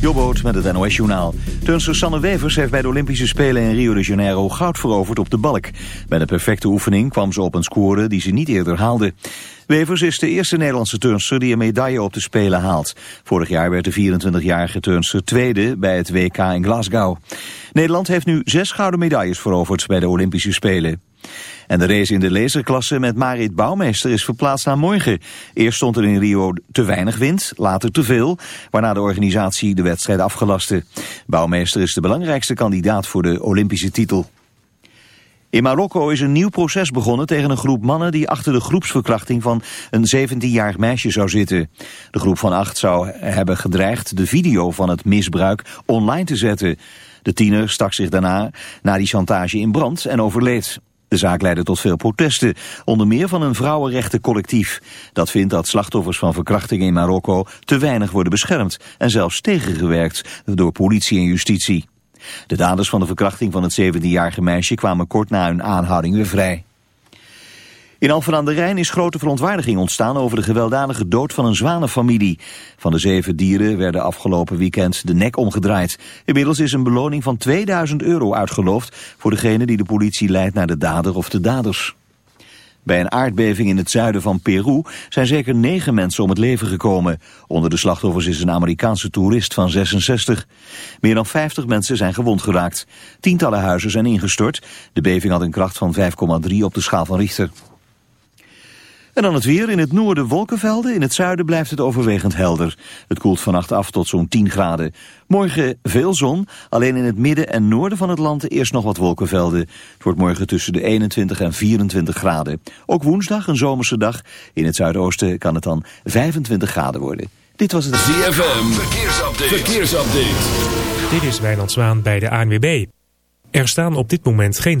Jobboot met het NOS-journaal. Turnster Sanne Wevers heeft bij de Olympische Spelen in Rio de Janeiro goud veroverd op de balk. Bij een perfecte oefening kwam ze op een score die ze niet eerder haalde. Wevers is de eerste Nederlandse turnster die een medaille op de Spelen haalt. Vorig jaar werd de 24-jarige turnster tweede bij het WK in Glasgow. Nederland heeft nu zes gouden medailles veroverd bij de Olympische Spelen. En de race in de laserklasse met Marit Bouwmeester is verplaatst naar morgen. Eerst stond er in Rio te weinig wind, later te veel, waarna de organisatie de wedstrijd afgelaste. Bouwmeester is de belangrijkste kandidaat voor de Olympische titel. In Marokko is een nieuw proces begonnen tegen een groep mannen die achter de groepsverkrachting van een 17-jarig meisje zou zitten. De groep van acht zou hebben gedreigd de video van het misbruik online te zetten. De tiener stak zich daarna na die chantage in brand en overleed. De zaak leidde tot veel protesten, onder meer van een vrouwenrechtencollectief. Dat vindt dat slachtoffers van verkrachting in Marokko te weinig worden beschermd en zelfs tegengewerkt door politie en justitie. De daders van de verkrachting van het 17-jarige meisje kwamen kort na hun aanhouding weer vrij. In Alphen aan de Rijn is grote verontwaardiging ontstaan over de gewelddadige dood van een zwanenfamilie. Van de zeven dieren werden afgelopen weekend de nek omgedraaid. Inmiddels is een beloning van 2000 euro uitgeloofd voor degene die de politie leidt naar de dader of de daders. Bij een aardbeving in het zuiden van Peru zijn zeker negen mensen om het leven gekomen. Onder de slachtoffers is een Amerikaanse toerist van 66. Meer dan 50 mensen zijn gewond geraakt. Tientallen huizen zijn ingestort. De beving had een kracht van 5,3 op de schaal van Richter. En dan het weer. In het noorden wolkenvelden. In het zuiden blijft het overwegend helder. Het koelt vannacht af tot zo'n 10 graden. Morgen veel zon. Alleen in het midden en noorden van het land eerst nog wat wolkenvelden. Het wordt morgen tussen de 21 en 24 graden. Ook woensdag een zomerse dag. In het zuidoosten kan het dan 25 graden worden. Dit was het ZFM. Verkeersupdate. Verkeersupdate. Dit is Wijnand Zwaan bij de ANWB. Er staan op dit moment geen...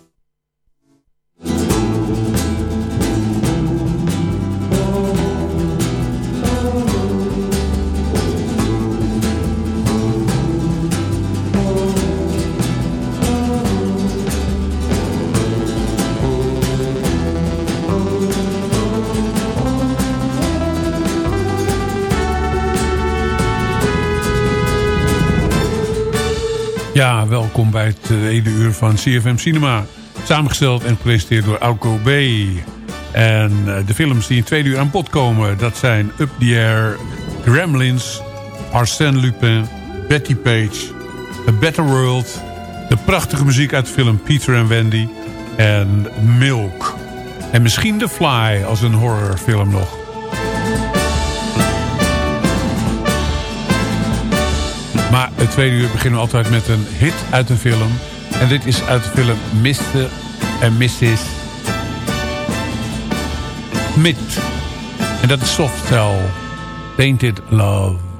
Ja, welkom bij het tweede uur van CFM Cinema. Samengesteld en gepresenteerd door Alco B. En eh, de films die in tweede uur aan bod komen... dat zijn Up the Air, Gremlins, Arsène Lupin, Betty Page... A Better World... de prachtige muziek uit de film Peter en Wendy... en Milk. En misschien The Fly als een horrorfilm nog. Maar het tweede uur beginnen we altijd met een hit uit een film. En dit is uit de film Mr. en Mrs. Smith. En dat is Softel. Tainted Love.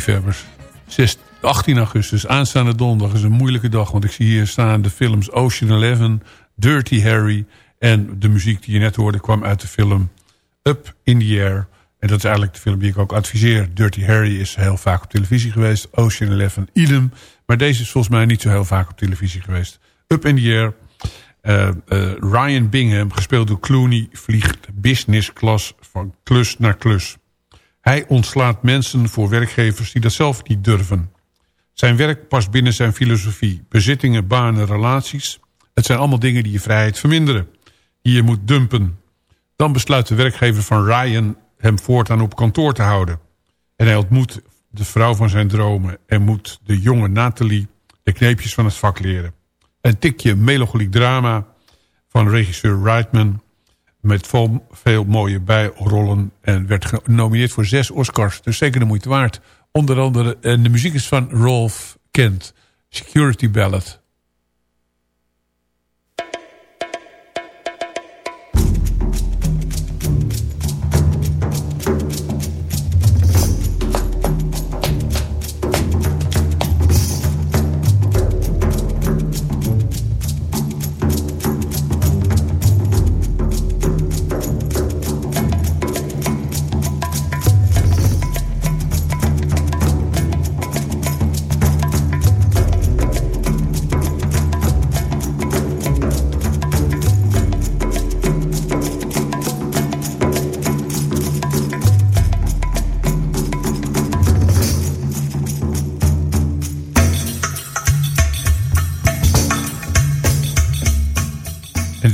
Filmliefhebbers. 6, 18 augustus, aanstaande donderdag is een moeilijke dag. Want ik zie hier staan de films Ocean Eleven, Dirty Harry... en de muziek die je net hoorde kwam uit de film Up in the Air. En dat is eigenlijk de film die ik ook adviseer. Dirty Harry is heel vaak op televisie geweest. Ocean Eleven, idem. Maar deze is volgens mij niet zo heel vaak op televisie geweest. Up in the Air. Uh, uh, Ryan Bingham, gespeeld door Clooney, vliegt business class van klus naar klus. Hij ontslaat mensen voor werkgevers die dat zelf niet durven. Zijn werk past binnen zijn filosofie. Bezittingen, banen, relaties. Het zijn allemaal dingen die je vrijheid verminderen. Die je moet dumpen. Dan besluit de werkgever van Ryan hem voortaan op kantoor te houden. En hij ontmoet de vrouw van zijn dromen... en moet de jonge Nathalie de kneepjes van het vak leren. Een tikje melancholiek drama van regisseur Reitman... met veel, mooie bijrollen... en werd genomineerd voor zes Oscars. Dus zeker de moeite waard. Onder andere, en de muziek is van Rolf Kent. Security Ballad.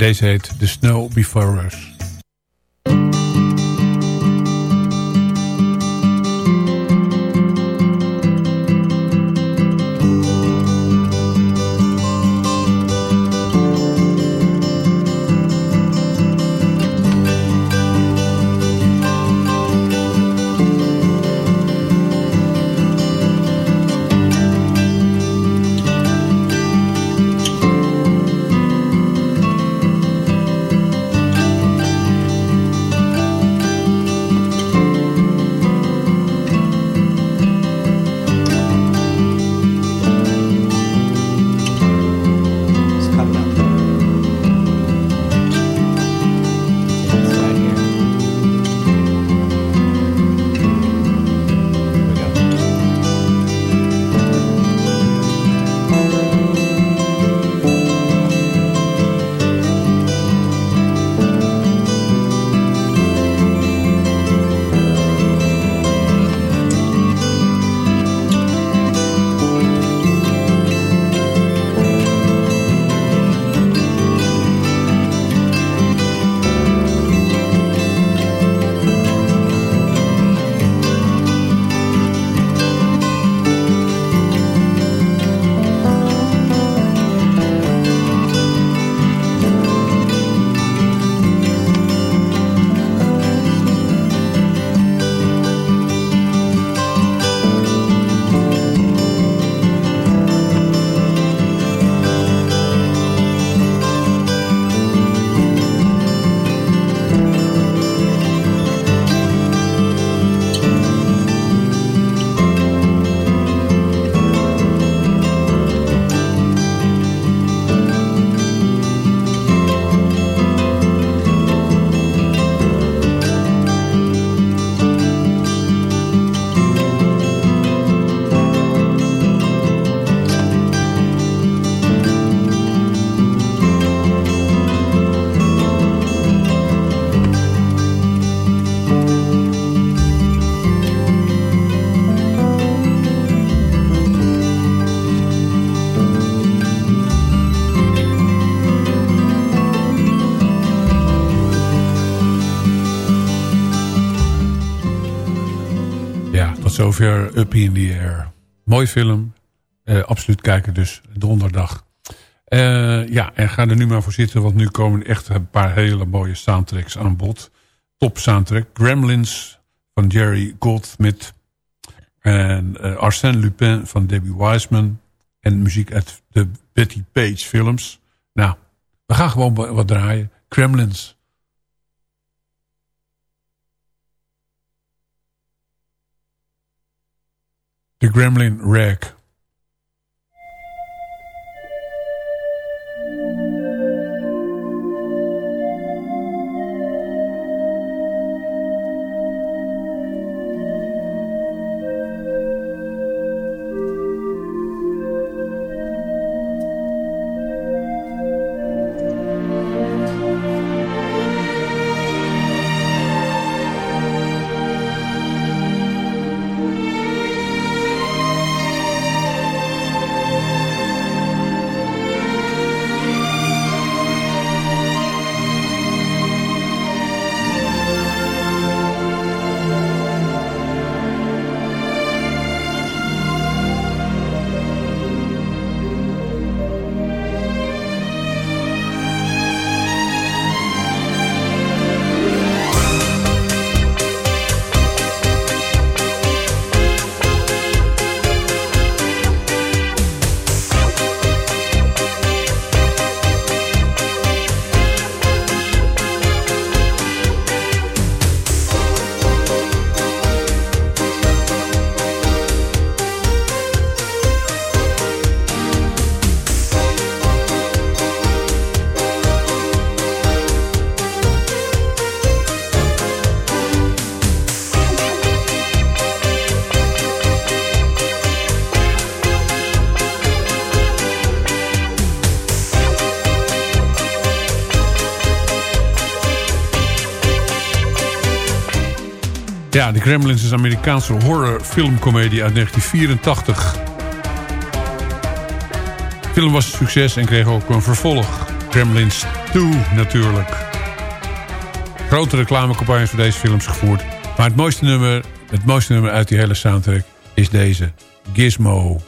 En deze heet The Snow Before Us. Zover Up in the Air. Mooi film. Eh, absoluut kijken dus donderdag. Eh, ja, en ga er nu maar voor zitten. Want nu komen echt een paar hele mooie soundtracks aan bod. Top soundtrack. Gremlins van Jerry Goldsmith. En eh, Arsène Lupin van Debbie Wiseman. En muziek uit de Betty Page films. Nou, we gaan gewoon wa- wat draaien. Gremlins. The Gremlin Rag. Ja, The Gremlins is een Amerikaanse horrorfilmcomedie uit 1984. De film was een succes en kreeg ook een vervolg. Gremlins 2 natuurlijk. Grote reclamecampagnes voor deze films gevoerd. Maar het mooiste nummer, het mooiste nummer uit die hele soundtrack is deze. Gizmo.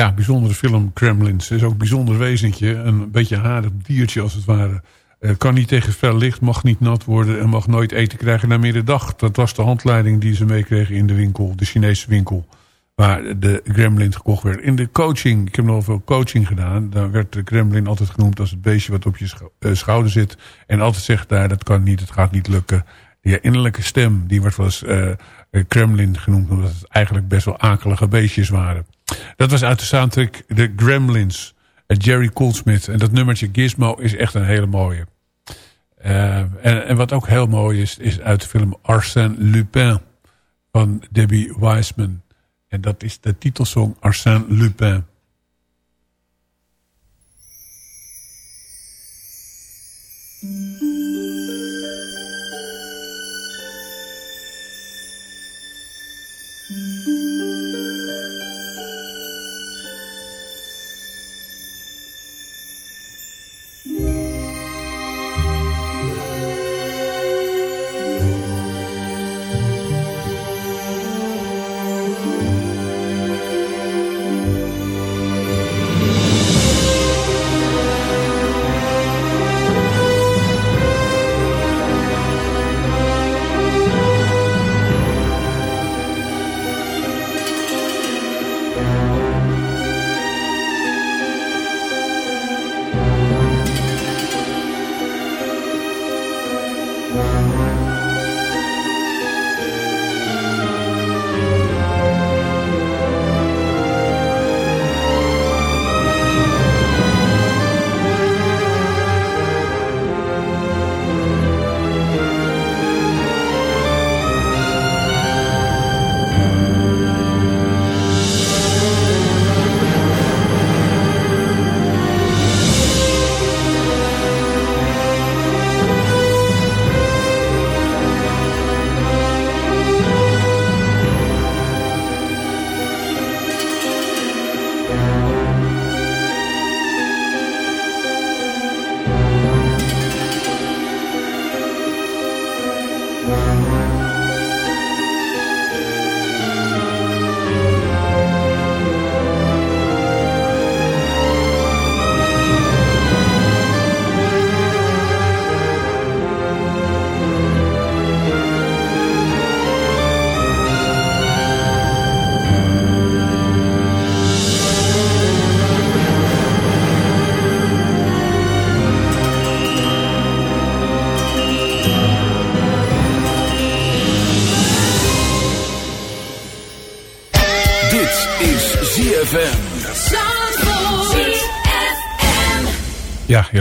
Ja, bijzondere film Kremlins. is ook een bijzonder wezentje. Een beetje harig diertje als het ware. Uh, kan niet tegen fel licht, mag niet nat worden... en mag nooit eten krijgen na middag. Dat was de handleiding die ze meekregen in de winkel, de Chinese winkel... waar de gremlin gekocht werd. In de coaching, ik heb nog veel coaching gedaan... daar werd de gremlin altijd genoemd als het beestje wat op je uh, schouder zit... en altijd zegt daar, dat kan niet, het gaat niet lukken. Die innerlijke stem, die wordt wel eens Kremlin genoemd... omdat het eigenlijk best wel akelige beestjes waren... Dat was uit de soundtrack The Gremlins. Jerry Goldsmith. En dat nummertje Gizmo is echt een hele mooie. Uh, en, en, wat ook heel mooi is, is uit de film Arsène Lupin van Debbie Wiseman. En dat is de titelsong Arsène Lupin.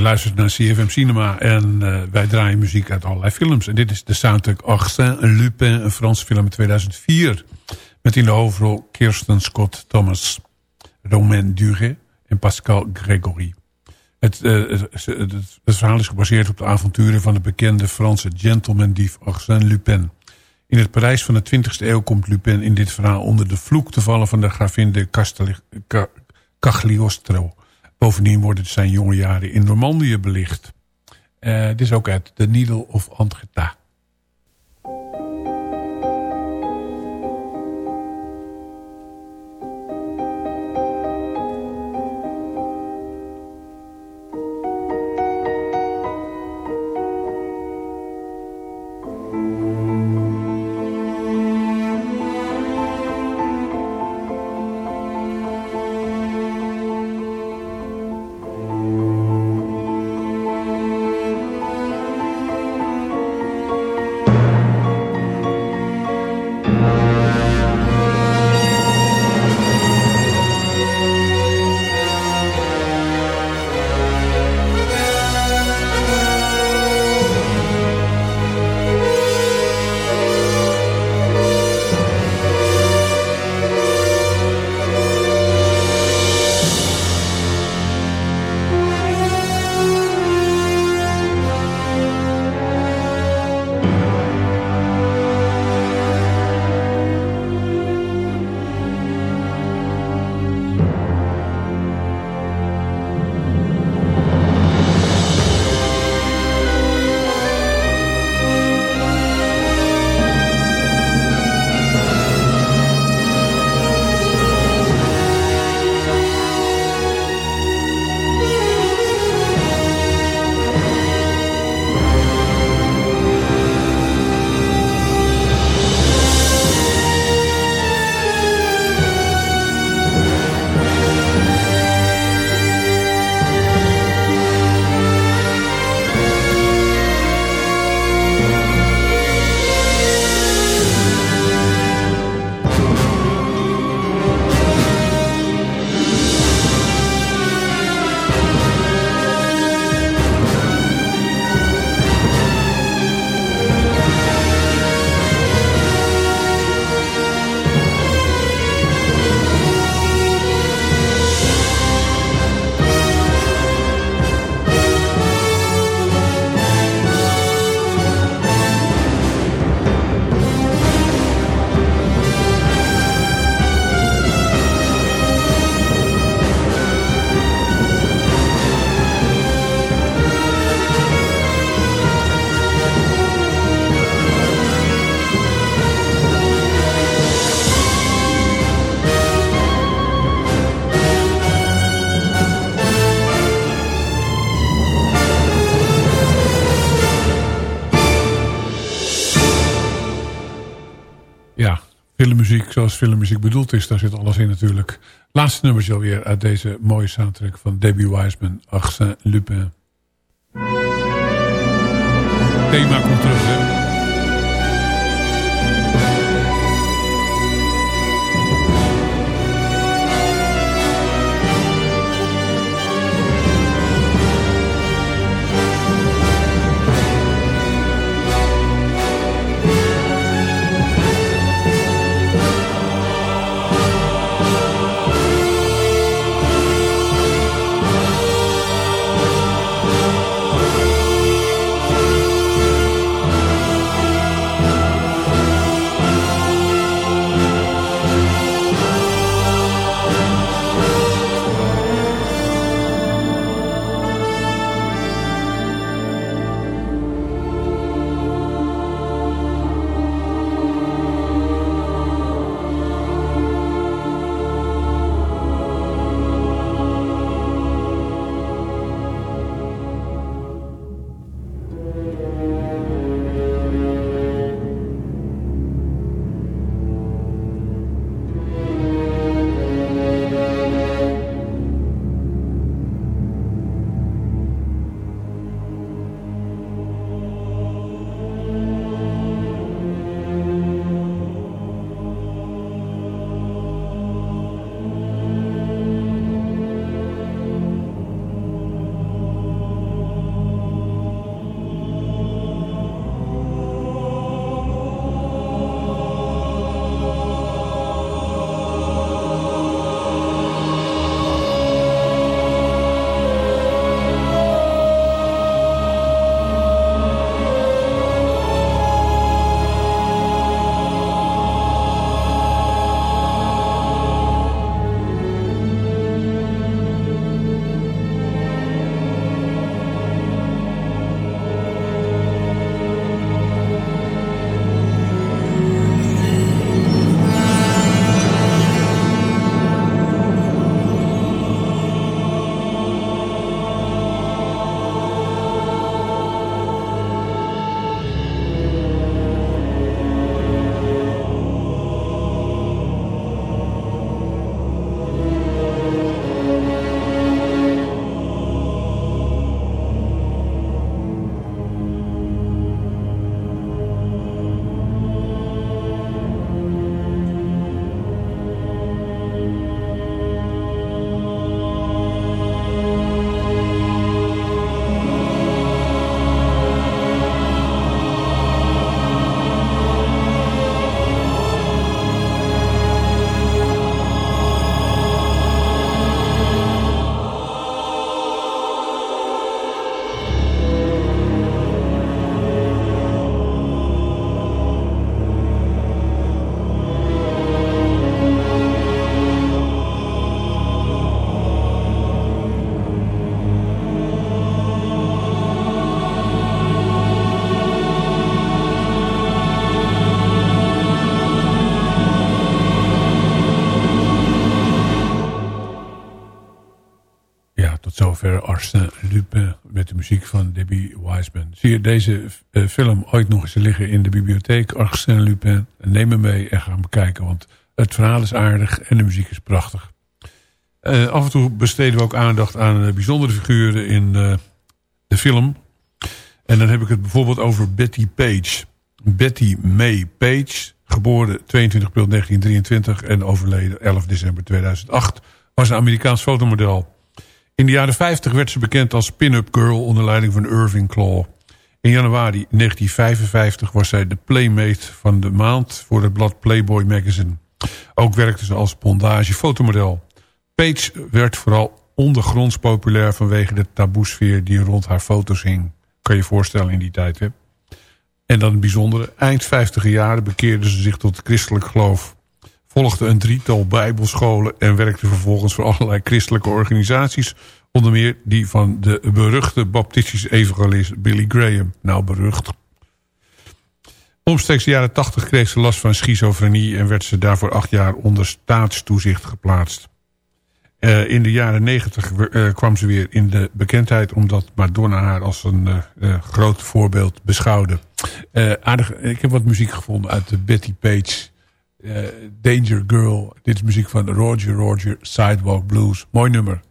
Luistert naar CFM Cinema en uh, wij draaien muziek uit allerlei films. En dit is de soundtrack Arsène Lupin, een Franse film in 2004. Met in de hoofdrol Kirsten Scott Thomas, Romain Duret en Pascal Gregory. Het, uh, het, het, het, verhaal is gebaseerd op de avonturen van de bekende Franse gentleman-dief Arsène Lupin. In het Parijs van de 20e eeuw komt Lupin in dit verhaal onder de vloek te vallen van de gravin de Cagliostro. Bovendien worden zijn jonge jaren in Normandië belicht. Uh, dit is ook uit The Needle of Antgeta. Filmmuziek zoals filmmuziek bedoeld is. Daar zit alles in natuurlijk. Laatste nummertje alweer uit deze mooie soundtrack van Debbie Wiseman. Arsène Lupin. Thema komt terug. Arsène Lupin met de muziek van Debbie Wiseman. Zie je deze uh, film ooit nog eens liggen in de bibliotheek Arsène Lupin? Neem hem mee en ga hem bekijken, want het verhaal is aardig en de muziek is prachtig. Uh, af en toe besteden we ook aandacht aan uh, bijzondere figuren in de film. En dan heb ik het bijvoorbeeld over Betty Page. Betty May Page, geboren 22 april 1923 en overleden 11 december 2008... was een Amerikaans fotomodel... In de jaren 50 werd ze bekend als pin-up girl onder leiding van Irving Claw. In januari 1955 was zij de playmate van de maand voor het blad Playboy Magazine. Ook werkte ze als bondage fotomodel. Page werd vooral ondergronds populair vanwege de taboesfeer die rond haar foto's hing. Kan je voorstellen in die tijd? En dan het bijzondere, eind 50 jaren bekeerde ze zich tot het christelijk geloof volgde een drietal bijbelscholen en werkte vervolgens voor allerlei christelijke organisaties. Onder meer die van de beruchte baptistische evangelist Billy Graham. Nou, berucht. Omstreeks de jaren 80 kreeg ze last van schizofrenie... en werd ze daarvoor acht jaar onder staatstoezicht geplaatst. Uh, in de jaren 90 uh, eh, kwam ze weer in de bekendheid... omdat Madonna haar als een uh, groot voorbeeld beschouwde. aardig, ik heb wat muziek gevonden uit de Betty Page Danger Girl. Dit is muziek van Roger Roger Sidewalk Blues. Mooi nummer.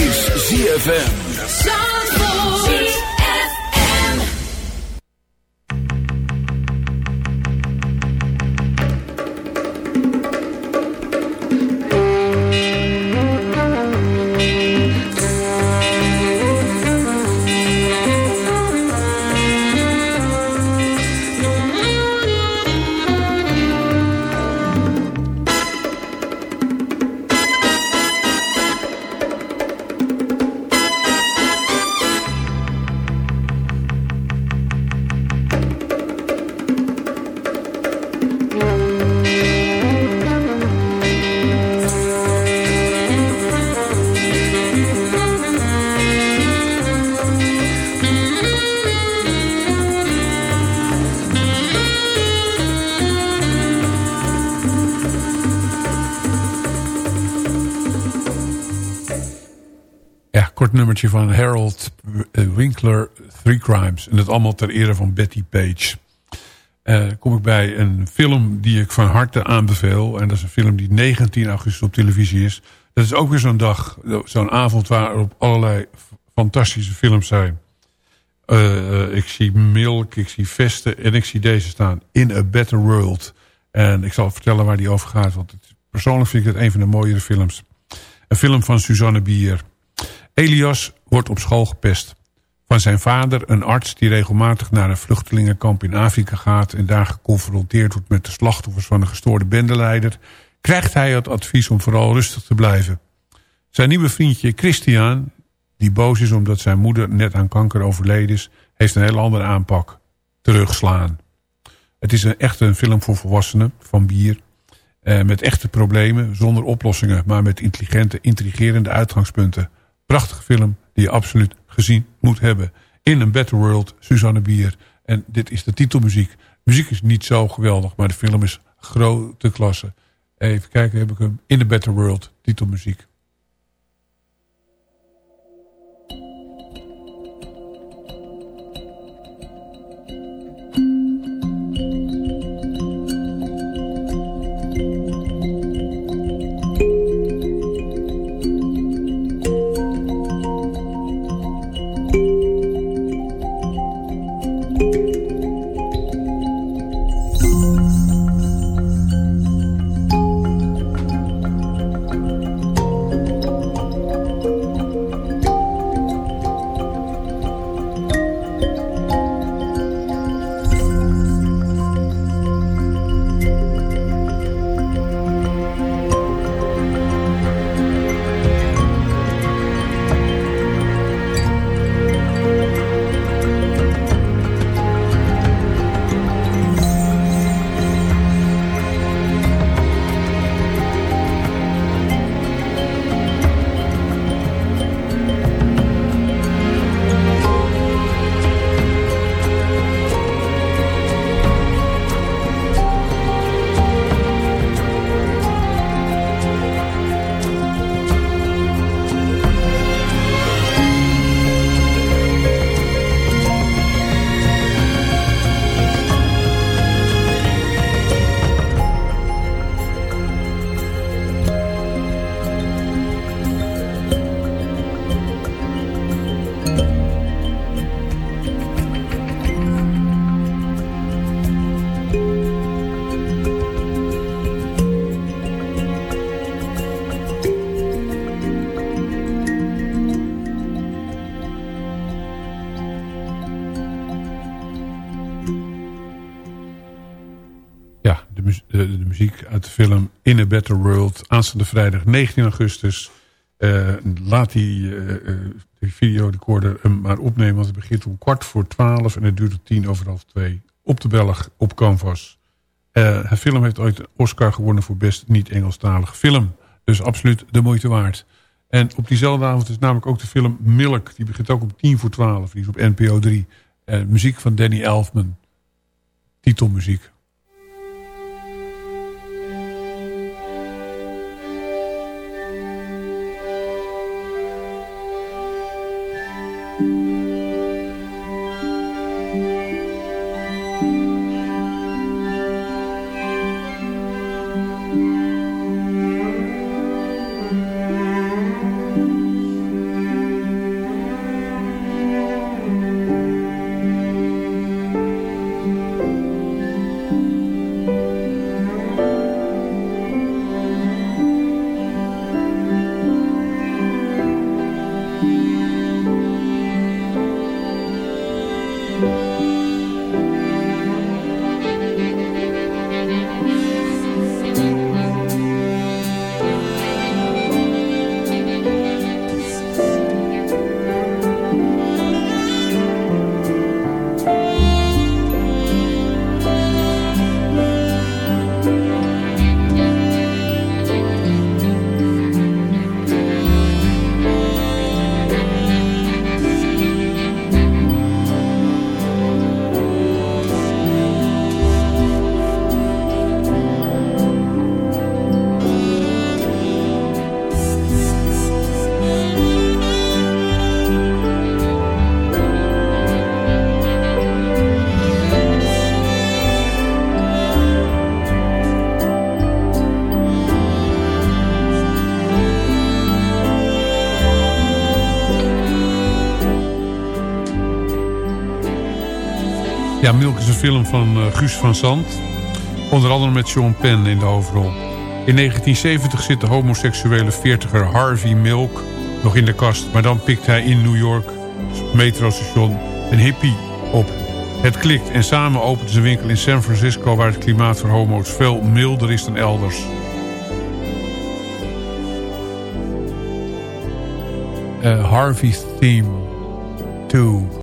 is ZFM. Van Harold Winkler, Three Crimes. En dat allemaal ter ere van Betty Page. Uh, kom ik bij een film die ik van harte aanbeveel. En dat is een film die 19 augustus op televisie is. Dat is ook weer zo'n dag, zo'n avond waarop allerlei fantastische films zijn. Uh, ik zie Milk, ik zie Vesten en ik zie deze staan. In a Better World. En ik zal vertellen waar die over gaat. Want persoonlijk vind ik het een van de mooiere films. Een film van Suzanne Bier. Elias wordt op school gepest. Van zijn vader, een arts die regelmatig naar een vluchtelingenkamp in Afrika gaat... en daar geconfronteerd wordt met de slachtoffers van een gestoorde bendeleider... krijgt hij het advies om vooral rustig te blijven. Zijn nieuwe vriendje Christian, die boos is omdat zijn moeder net aan kanker overleden is... heeft een hele andere aanpak. Terugslaan. Het is een, echt een film voor volwassenen, van bier... Eh, met echte problemen, zonder oplossingen... maar met intelligente, intrigerende uitgangspunten... Prachtige film die je absoluut gezien moet hebben. In een Better World, Suzanne Bier. En dit is de titelmuziek. muziek is niet zo geweldig, maar de film is grote klasse. Even kijken, heb ik hem. In a Better World, titelmuziek. Better World. Aanstaande vrijdag 19 augustus. Uh, laat die, uh, die videorecorder hem maar opnemen. Want het begint om kwart voor twaalf. En het duurt tot tien over half twee. Op de Belg, op Canvas. Uh, het film heeft ooit een Oscar gewonnen voor best niet-Engelstalige film. Dus absoluut de moeite waard. En op diezelfde avond is namelijk ook de film Milk. Die begint ook om tien voor twaalf. Die is op NPO 3. Uh, muziek van Danny Elfman. Titelmuziek. Film van uh, Guus van Zandt. Onder andere met Sean Penn in de hoofdrol. In 1970 zit de homoseksuele veertiger Harvey Milk nog in de kast. Maar dan pikt hij in New York, metrostation, een hippie op. Het klikt en samen opent ze een winkel in San Francisco... waar het klimaat voor homo's veel milder is dan elders. Uh, Harvey's Theme 2...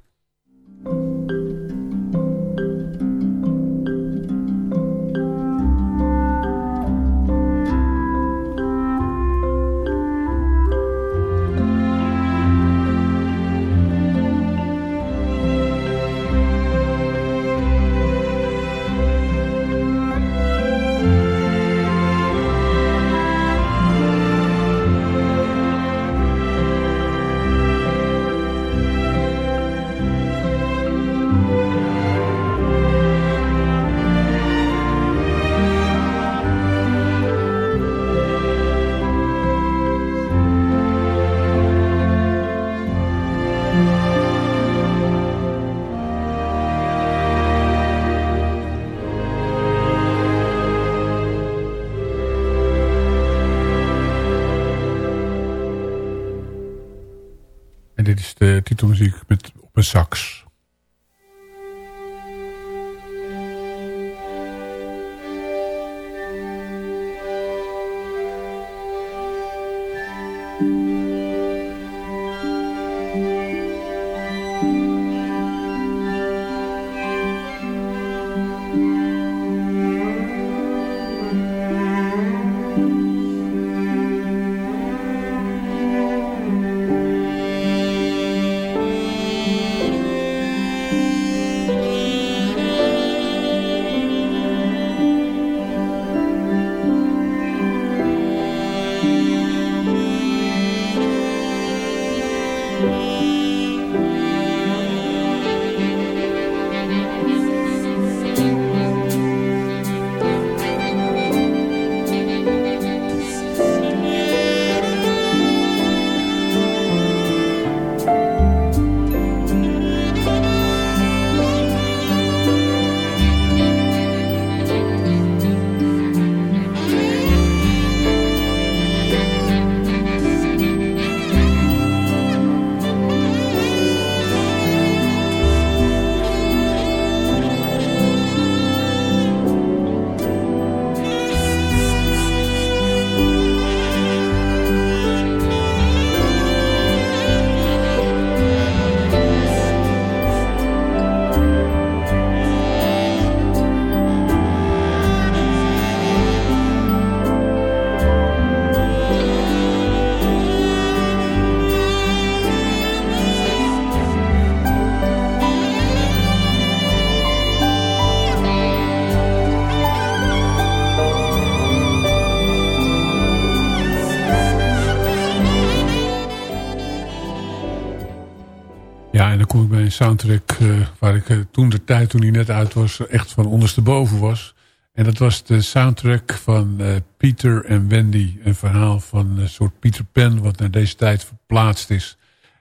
soundtrack uh, waar ik uh, toen de tijd, toen hij net uit was, echt van ondersteboven was. En dat was de soundtrack van uh, Peter en Wendy. Een verhaal van een soort Peter Pan wat naar deze tijd verplaatst is.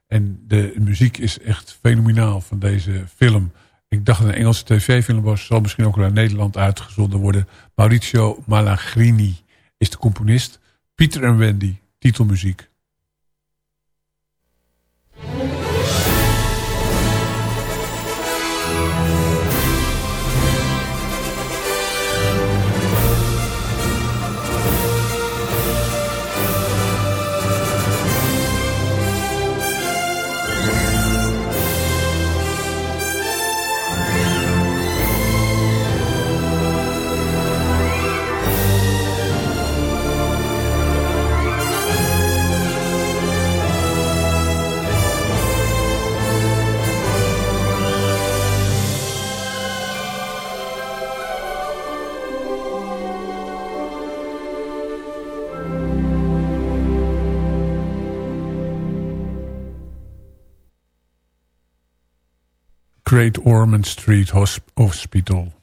En de muziek is echt fenomenaal van deze film. Ik dacht dat een Engelse tv-film was. Zal misschien ook naar Nederland uitgezonden worden. Mauricio Malagrini is de componist. Peter en Wendy, titelmuziek. Great Ormond Street Hospital.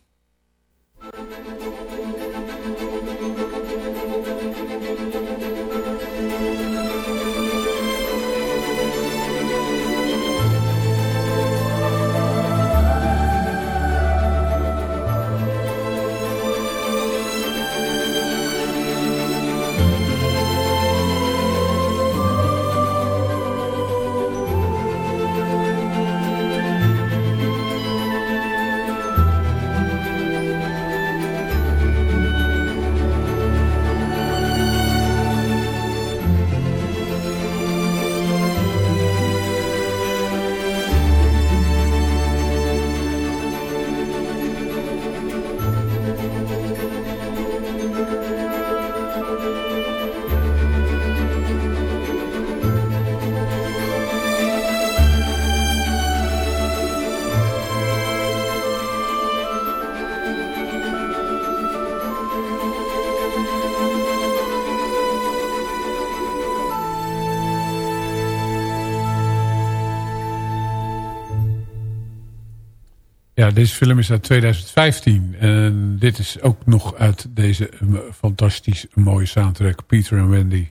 Deze film is uit 2015. En dit is ook nog uit deze fantastisch mooie soundtrack. Peter en Wendy.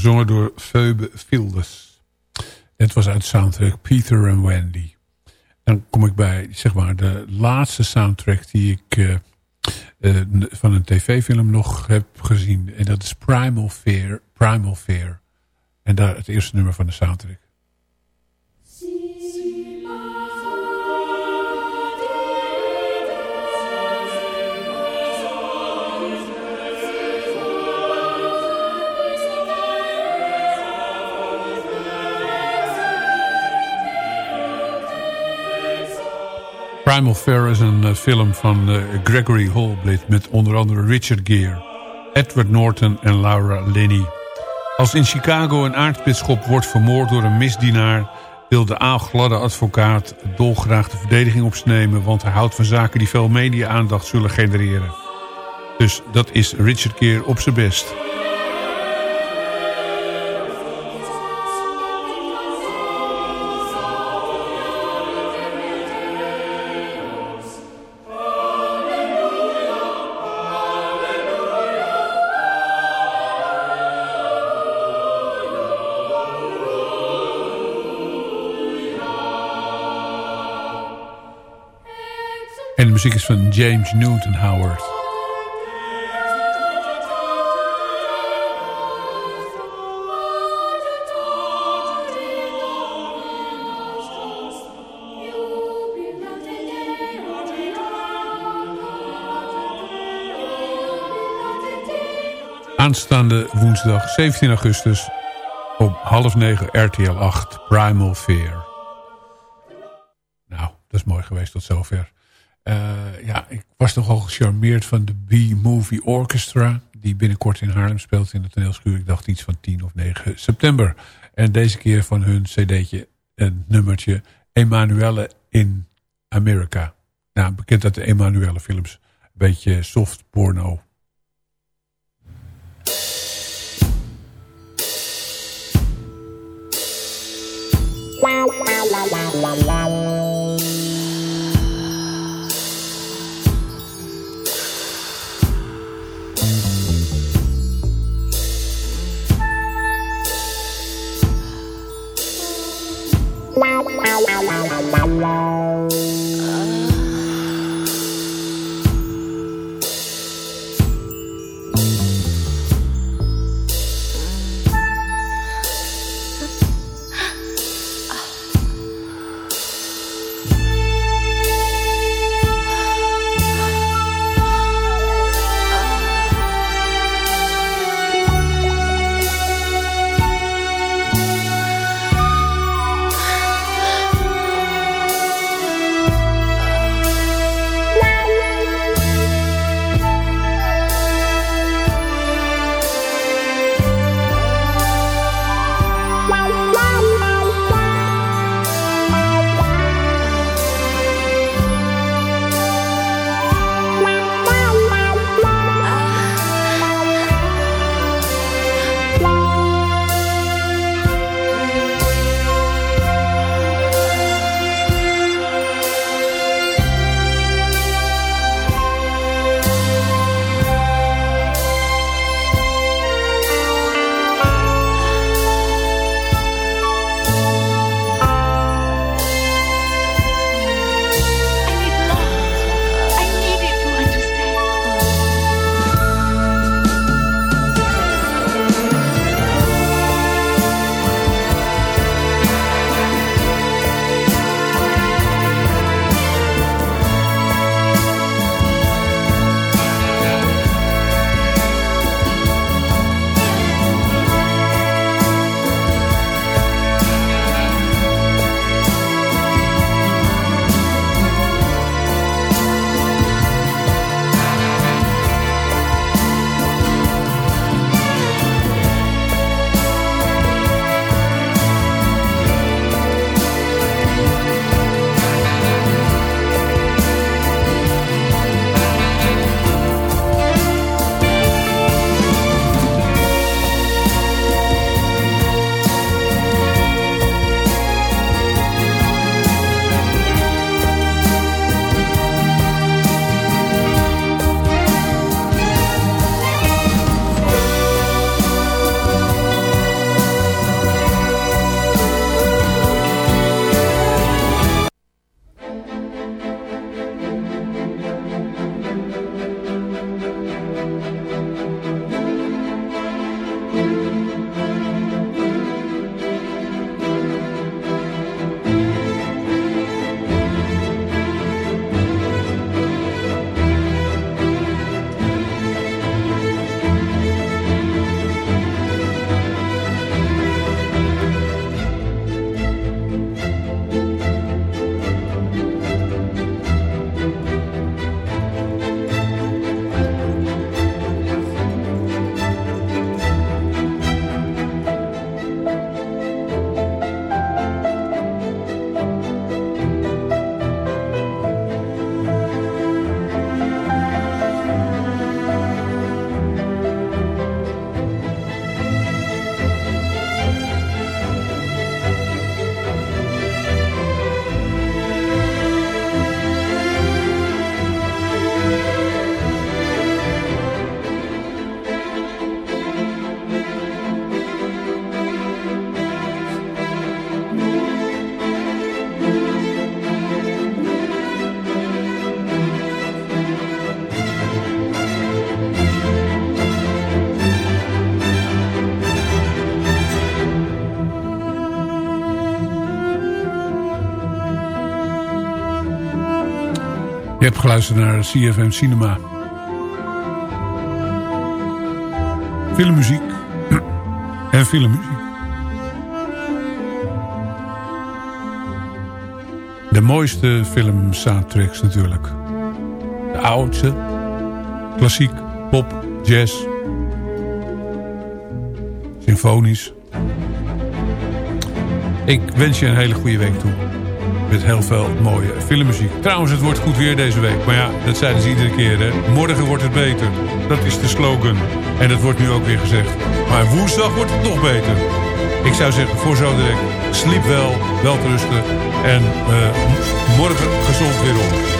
Gezongen door Phoebe Fielders. Het was uit soundtrack Peter and Wendy. Dan kom ik bij zeg maar, de laatste soundtrack die ik uh, uh, van een tv-film nog heb gezien. En dat is Primal Fear. Primal Fear. En daar het eerste nummer van de soundtrack. Primal Fair is een uh, film van uh, Gregory Holblit... met onder andere Richard Gere, Edward Norton en Laura Linney. Als in Chicago een aartsbisschop wordt vermoord door een misdienaar... wil de aalgladde advocaat dolgraag de verdediging opnemen... want hij houdt van zaken die veel media-aandacht zullen genereren. Dus dat is Richard Gere op zijn best. Muziek is van James Newton Howard. Aanstaande woensdag 17 augustus op half negen RTL 8 Primal Fear. Nou, dat is mooi geweest tot zover was nogal gecharmeerd van de B-Movie Orchestra... die binnenkort in Haarlem speelt in de toneelschuur. Ik dacht iets van 10 of 9 september. En deze keer van hun cd'tje een nummertje... Emanuele in Amerika. Nou, bekend uit de Emanuele films. Een beetje soft porno hebt geluisterd naar CFM Cinema. Filmmuziek. en filmmuziek. De mooiste film soundtracks natuurlijk. De oudste. Klassiek, pop, jazz. Symfonisch. Ik wens je een hele goede week toe. Met heel veel mooie filmmuziek. Trouwens, het wordt goed weer deze week. Maar ja, dat zeiden ze iedere keer. Hè? Morgen wordt het beter. Dat is de slogan. En dat wordt nu ook weer gezegd. Maar woensdag wordt het nog beter. Ik zou zeggen, voor zo direct. Sliep wel, wel te rusten. En uh, morgen gezond weer op.